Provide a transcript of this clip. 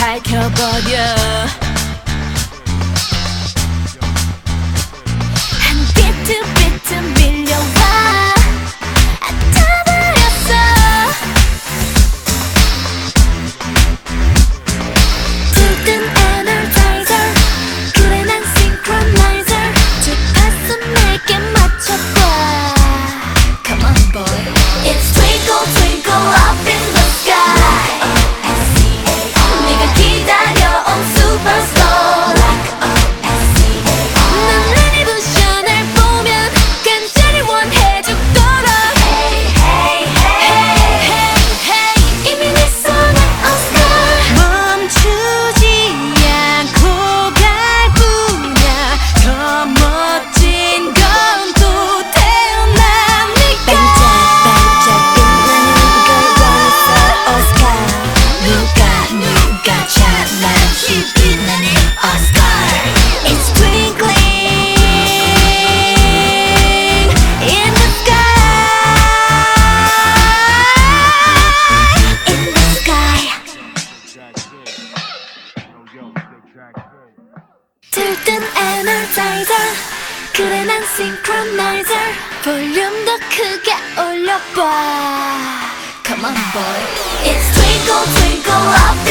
밝혀버려 같은 에너자이저 그래 난 싱크로나이저 볼륨도 크게 올려봐 Come on boy It's twinkle twinkle up